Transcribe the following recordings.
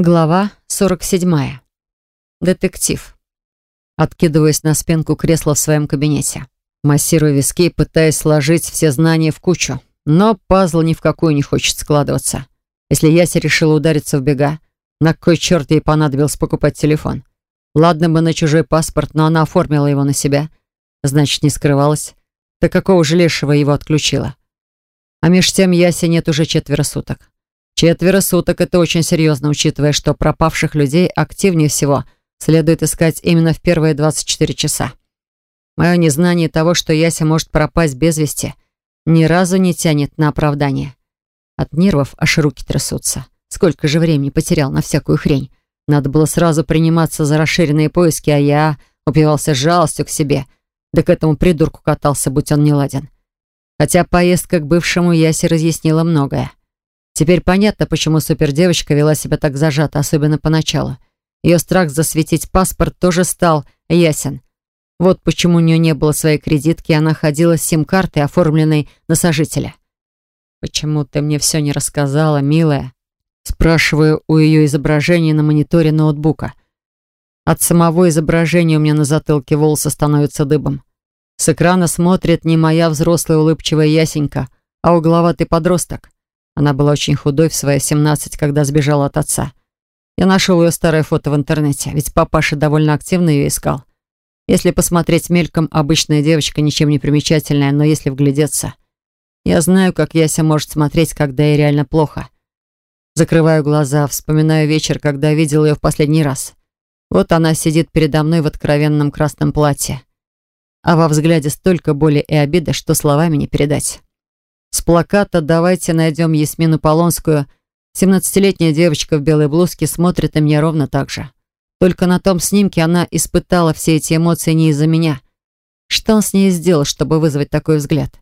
Глава 47. Детектив. Откидываясь на спинку кресла в своем кабинете. Массирую виски, пытаясь сложить все знания в кучу. Но пазл ни в какую не хочет складываться. Если Яся решила удариться в бега, на кой черт ей понадобилось покупать телефон? Ладно бы на чужой паспорт, но она оформила его на себя. Значит, не скрывалась. Да какого же лешего его отключила? А меж тем Ясе нет уже четверо суток. Четверо суток — это очень серьезно, учитывая, что пропавших людей активнее всего следует искать именно в первые 24 часа. Мое незнание того, что Яся может пропасть без вести, ни разу не тянет на оправдание. От нервов аж руки трясутся. Сколько же времени потерял на всякую хрень. Надо было сразу приниматься за расширенные поиски, а я упивался жалостью к себе. Да к этому придурку катался, будь он не ладен. Хотя поездка к бывшему Ясе разъяснила многое. Теперь понятно, почему супердевочка вела себя так зажато, особенно поначалу. Ее страх засветить паспорт тоже стал ясен. Вот почему у нее не было своей кредитки, и она ходила с сим-картой, оформленной на сожителя. «Почему ты мне все не рассказала, милая?» Спрашиваю у ее изображения на мониторе ноутбука. От самого изображения у меня на затылке волосы становятся дыбом. С экрана смотрит не моя взрослая улыбчивая ясенька, а угловатый подросток. Она была очень худой в свои 17, когда сбежала от отца. Я нашел ее старое фото в интернете, ведь папаша довольно активно ее искал. Если посмотреть мельком, обычная девочка, ничем не примечательная, но если вглядеться... Я знаю, как Яся может смотреть, когда ей реально плохо. Закрываю глаза, вспоминаю вечер, когда видел ее в последний раз. Вот она сидит передо мной в откровенном красном платье. А во взгляде столько боли и обиды, что словами не передать. С плаката «Давайте найдем Ясмину Полонскую» Семнадцатилетняя девочка в белой блузке смотрит на меня ровно так же. Только на том снимке она испытала все эти эмоции не из-за меня. Что он с ней сделал, чтобы вызвать такой взгляд?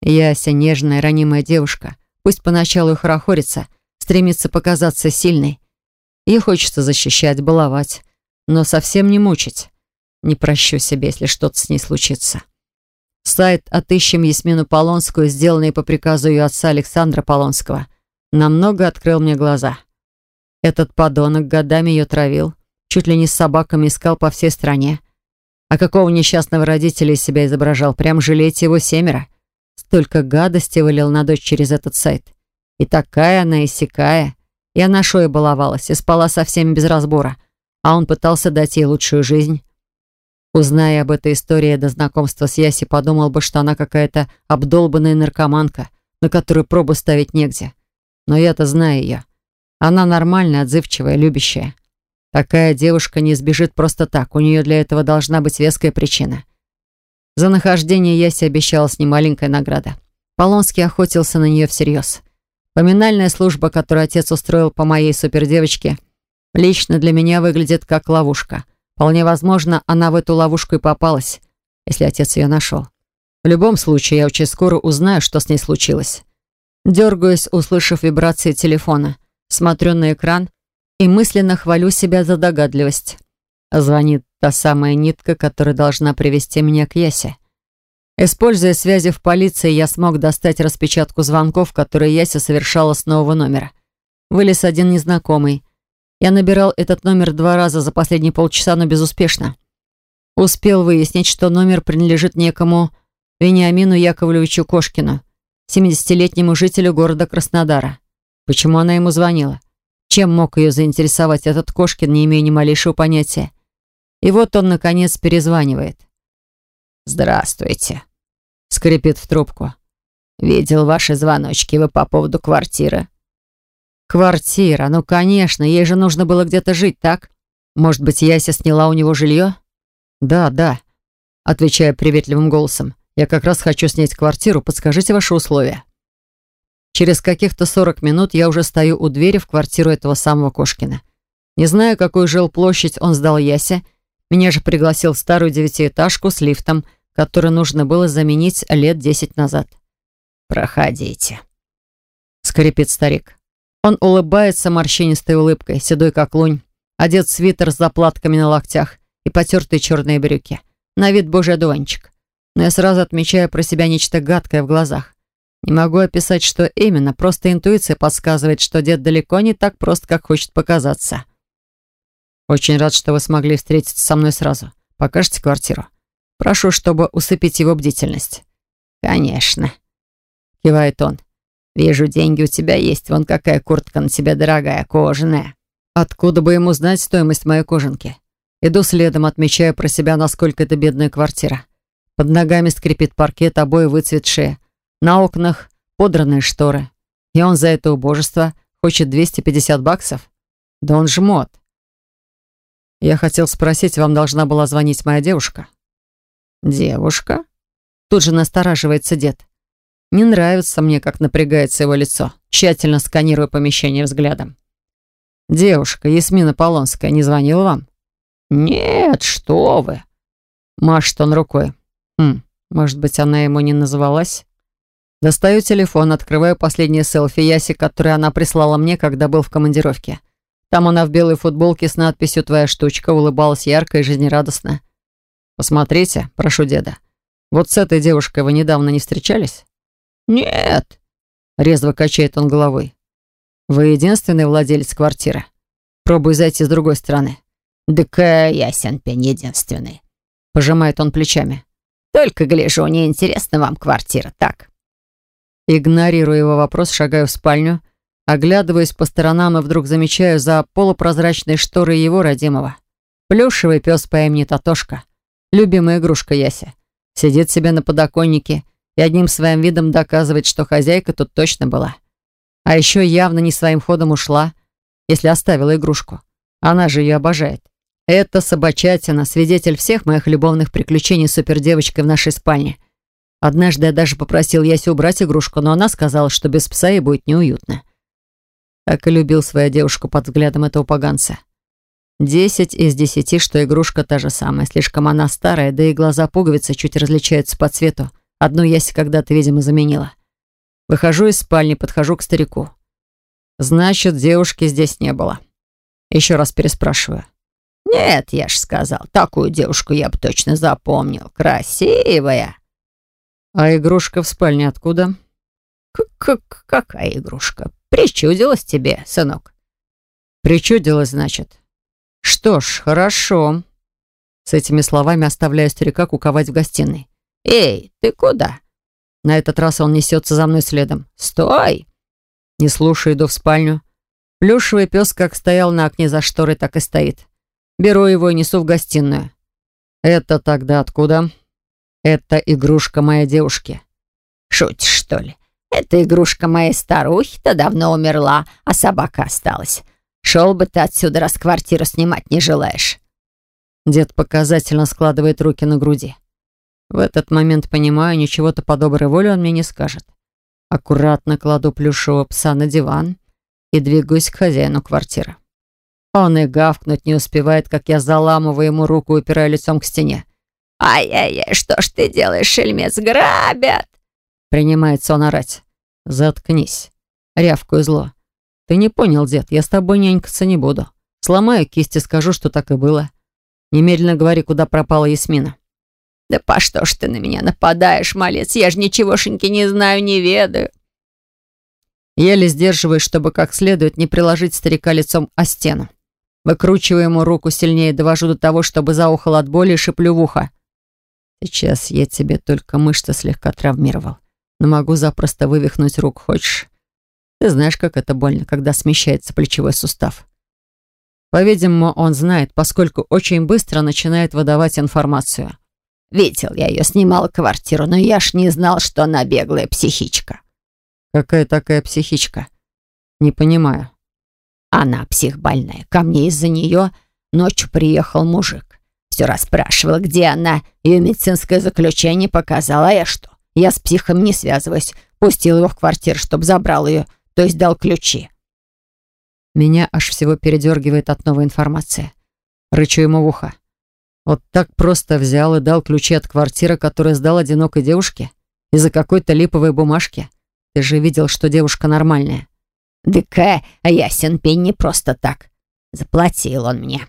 Яся, нежная, ранимая девушка, пусть поначалу и хорохорится, стремится показаться сильной. Ей хочется защищать, баловать, но совсем не мучить. Не прощу себе, если что-то с ней случится. Сайт «Отыщем Ясмину Полонскую», сделанный по приказу ее отца Александра Полонского, намного открыл мне глаза. Этот подонок годами ее травил, чуть ли не с собаками искал по всей стране. А какого несчастного родителя из себя изображал? Прям жалеть его семеро. Столько гадости вылил на дочь через этот сайт. И такая она, и сякая. И она шоя баловалась, и спала со всеми без разбора. А он пытался дать ей лучшую жизнь. Узная об этой истории до знакомства с Яси, подумал бы, что она какая-то обдолбанная наркоманка, на которую пробу ставить негде. Но я-то знаю ее. Она нормальная, отзывчивая, любящая. Такая девушка не сбежит просто так, у нее для этого должна быть веская причина. За нахождение Яси обещалась немаленькая награда. Полонский охотился на нее всерьез. Поминальная служба, которую отец устроил по моей супердевочке, лично для меня выглядит как ловушка — Вполне возможно, она в эту ловушку и попалась, если отец ее нашел. В любом случае, я очень скоро узнаю, что с ней случилось. Дергаюсь, услышав вибрации телефона, смотрю на экран и мысленно хвалю себя за догадливость. Звонит та самая нитка, которая должна привести меня к Ясе. Используя связи в полиции, я смог достать распечатку звонков, которые Яся совершала с нового номера. Вылез один незнакомый. Я набирал этот номер два раза за последние полчаса, но безуспешно. Успел выяснить, что номер принадлежит некому Вениамину Яковлевичу Кошкину, 70-летнему жителю города Краснодара. Почему она ему звонила? Чем мог ее заинтересовать этот Кошкин, не имея ни малейшего понятия? И вот он, наконец, перезванивает. «Здравствуйте», — скрипит в трубку. «Видел ваши звоночки, вы по поводу квартиры. Квартира, ну конечно, ей же нужно было где-то жить, так? Может быть, Яся сняла у него жилье? Да, да, отвечаю приветливым голосом. Я как раз хочу снять квартиру, подскажите ваши условия. Через каких-то 40 минут я уже стою у двери в квартиру этого самого Кошкина. Не знаю, какую жилплощадь он сдал Ясе. Меня же пригласил в старую девятиэтажку с лифтом, который нужно было заменить лет десять назад. «Проходите», — скрипит старик. Он улыбается морщинистой улыбкой, седой как лунь, одет в свитер с заплатками на локтях и потертые черные брюки. На вид божий одуванчик. Но я сразу отмечаю про себя нечто гадкое в глазах. Не могу описать, что именно, просто интуиция подсказывает, что дед далеко не так прост, как хочет показаться. Очень рад, что вы смогли встретиться со мной сразу. Покажете квартиру? Прошу, чтобы усыпить его бдительность. Конечно, кивает он. Вижу, деньги у тебя есть. Вон какая куртка на тебе дорогая, кожаная. Откуда бы ему знать стоимость моей кожанки? Иду следом, отмечая про себя, насколько это бедная квартира. Под ногами скрипит паркет, обои выцветшие. На окнах подранные шторы. И он за это убожество хочет 250 баксов? Да он жмот. Я хотел спросить, вам должна была звонить моя девушка? Девушка? Тут же настораживается дед. Не нравится мне, как напрягается его лицо, тщательно сканируя помещение взглядом. Девушка, Ясмина Полонская, не звонила вам? Нет, что вы. Машет он рукой. Хм, может быть, она ему не называлась? Достаю телефон, открываю последнее селфи Яси, которое она прислала мне, когда был в командировке. Там она в белой футболке с надписью «Твоя штучка» улыбалась ярко и жизнерадостно. «Посмотрите, прошу деда. Вот с этой девушкой вы недавно не встречались?» «Нет», — резво качает он головой. «Вы единственный владелец квартиры. Пробуй зайти с другой стороны». «Да ясен пень единственный», — пожимает он плечами. «Только гляжу, неинтересна вам квартира, так?» Игнорируя его вопрос, шагаю в спальню, оглядываясь по сторонам и вдруг замечаю за полупрозрачной шторой его родимого. Плюшевый пес по имени Татошка, любимая игрушка Яси, сидит себе на подоконнике и одним своим видом доказывает, что хозяйка тут точно была. А еще явно не своим ходом ушла, если оставила игрушку. Она же ее обожает. Это собачатина, свидетель всех моих любовных приключений с супердевочкой в нашей спальне. Однажды я даже попросил Ясю убрать игрушку, но она сказала, что без пса ей будет неуютно. Так и любил свою девушку под взглядом этого поганца. Десять из десяти, что игрушка та же самая. Слишком она старая, да и глаза пуговицы чуть различаются по цвету. Одну Яси когда-то, видимо, заменила. Выхожу из спальни, подхожу к старику. Значит, девушки здесь не было. Еще раз переспрашиваю. «Нет, я ж сказал, такую девушку я бы точно запомнил. Красивая!» «А игрушка в спальне откуда?» «К «Какая игрушка? Причудилась тебе, сынок?» «Причудилась, значит?» «Что ж, хорошо». С этими словами оставляю старика куковать в гостиной. «Эй, ты куда?» На этот раз он несется за мной следом. «Стой!» Не слушаю, иду в спальню. Плюшевый пес как стоял на окне за шторой, так и стоит. Беру его и несу в гостиную. «Это тогда откуда?» Это игрушка моей девушки. Шутишь, что ли? Это игрушка моей старухи-то давно умерла, а собака осталась. Шел бы ты отсюда, раз квартиру снимать не желаешь. Дед показательно складывает руки на груди. В этот момент понимаю, ничего-то по доброй воле он мне не скажет. Аккуратно кладу плюшевого пса на диван и двигаюсь к хозяину квартиры. Он и гавкнуть не успевает, как я заламываю ему руку и упираю лицом к стене. «Ай-яй-яй, что ж ты делаешь, шельмец, грабят!» Принимается он орать. «Заткнись!» Рявкую зло. «Ты не понял, дед, я с тобой нянькаться не буду. Сломаю кисть и скажу, что так и было. Немедленно говори, куда пропала Ясмина». «Да по что ж ты на меня нападаешь, малец? Я же ничегошеньки не знаю, не ведаю». Еле сдерживаюсь, чтобы как следует не приложить старика лицом о стену. Выкручиваю ему руку сильнее, довожу до того, чтобы заухал от боли и шиплю в ухо. Сейчас я тебе только мышцы слегка травмировал, но могу запросто вывихнуть руку, хочешь? Ты знаешь, как это больно, когда смещается плечевой сустав. По-видимому, он знает, поскольку очень быстро начинает выдавать информацию. Видел я ее, снимала квартиру, но я ж не знал, что она беглая психичка. Какая такая психичка? Не понимаю. Она психбольная. Ко мне из-за нее ночью приехал мужик. Все расспрашивала, где она. Ее медицинское заключение показала. А я что? Я с психом не связываюсь. Пустил его в квартиру, чтобы забрал ее. То есть дал ключи. Меня аж всего передергивает от новой информации. Рычу ему в ухо. Вот так просто взял и дал ключи от квартиры, которую сдал одинокой девушке? Из-за какой-то липовой бумажки? Ты же видел, что девушка нормальная. Дыка, а ясен пень не просто так. Заплатил он мне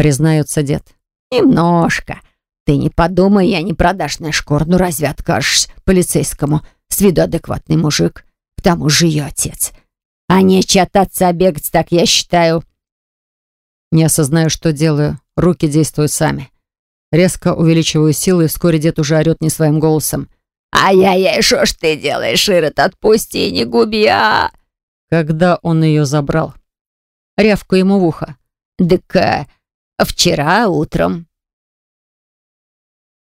признается дед. «Немножко. Ты не подумай, я не продажная шкура. Ну разве откажешь полицейскому С виду адекватный мужик. К тому же ее отец. А не чататься, а бегать, так я считаю. Не осознаю, что делаю. Руки действуют сами. Резко увеличиваю силы, и вскоре дед уже орет не своим голосом. «Ай-яй-яй, что ж ты делаешь, Ирод? Отпусти, не губи, а!» Когда он ее забрал? Рявку ему в ухо. «Так а, вчера утром».